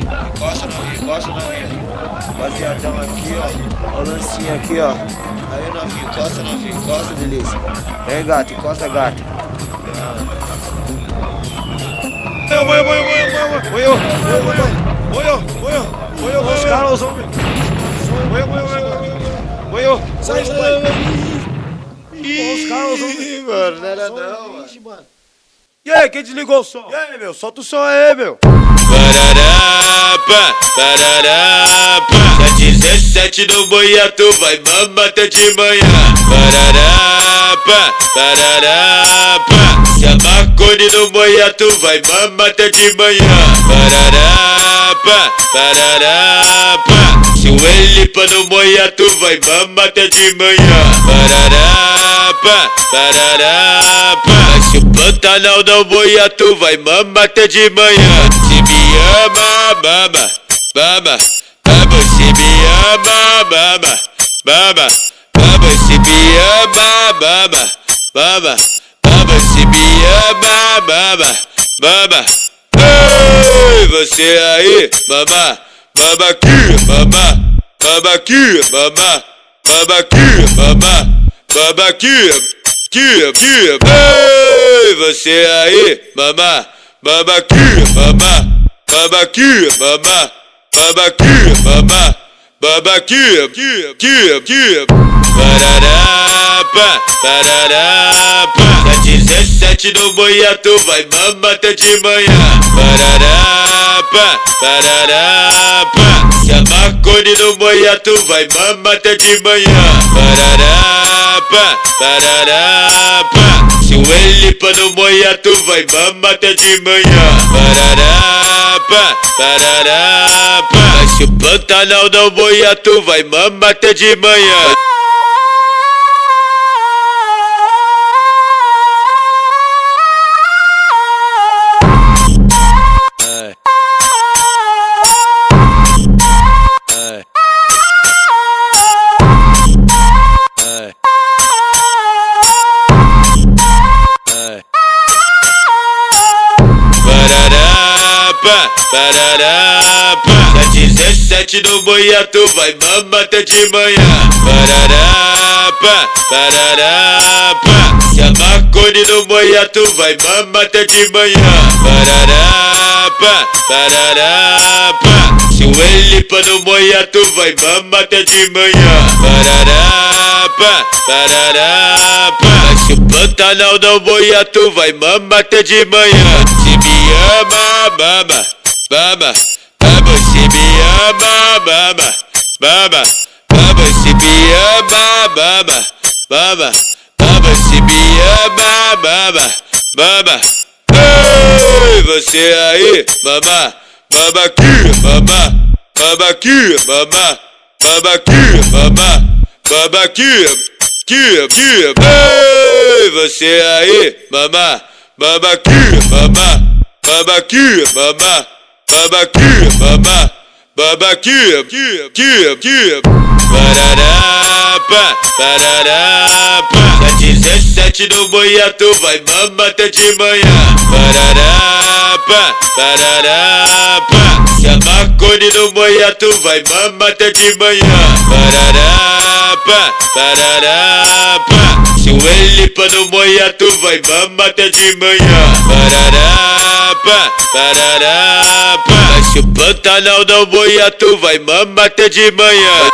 Encosta não, encosta não. Rapaziadão aqui, ó. Ó o lancinho aqui, ó. Aí, novinho, encosta, novinho, encosta, delícia. Vem, gato, encosta, gato. Eu vou, eu vou, eu vou, eu vou, eu vou, eu vou, eu vou, eu vou, os caras, os homens. Vou eu, vou eu, vou eu, vou eu. Sai, sai, sai. Os caras, os homens. Ih, mano, não era não, mano. E aí, quem desligou o som? E aí, meu, solta o som aí, meu. Pararapa, pararapa 17 no boia, tu vai mama até de manhã Pararapa, pararapa Se a Marconi no boia, tu vai mama até de manhã. Pararapa, pararapa Se o Elipa no boia, tu vai mama até de manhã. Pararapa, pararapa Se o Pantanal não boia, tu vai mama até de manhã. Se me ama, mama, mama. Mama, se me ama, mama, mama Baba se bia baba baba Baba se bia baba baba. Ei, você aí, baba Baba aqui, baba Baba aqui, baba Baba aqui, baba Baba aqui, aqui, aqui. Ei, você aí, baba Baba aqui, baba Baba aqui, baba Baba aqui, baba. Mama aqui, aqui, aqui, Pararapa, pararapa Tá 17 no boia, tu vai mama até de manhã. Pararapa, pararapa Se a Marconi no tu vai mama até de manhã. Pararapa, pararapa Se o Elipa no tu vai mama até de manhã. Pararapa, pararapa Se Pantanal não boia, tu vai mama até de manhã Ai. Ai. Ai. Ai. Pararapa, pararapa Tá 17 no boia, tu vai mama até de manhã. Pararapa, pararapa. Se a Marconi no boia, tu vai mama até de manhã. Pararapa, pararapa. Se o Elipa no boia, tu vai mama até de manhã. Pararapa, pararapa. Se o Pantanal não boia, tu vai mama até de manhã. Se me ama, mama, mama. Mama, baba baba baba baba se pia baba baba baba se pia baba baba Ei, você aí baba baba aqui baba baba aqui baba baba aqui baba baba aqui aqui aqui Ei, você aí baba baba aqui baba baba aqui baba baba aqui baba Mama aqui, aqui, aqui, aqui Pararapa, pararapa Tá 17 no boia, tu vai mama até de manhã. Pararapa, pararapa Se a Marconi no boia, tu vai mama até de manhã. Pararapa, pararapa Se o Elipa no boia, tu vai mama até de manhã. Pararapa, pá, parará, pá. Vai chupando, não, não boia, tu vai mamar até de manhã.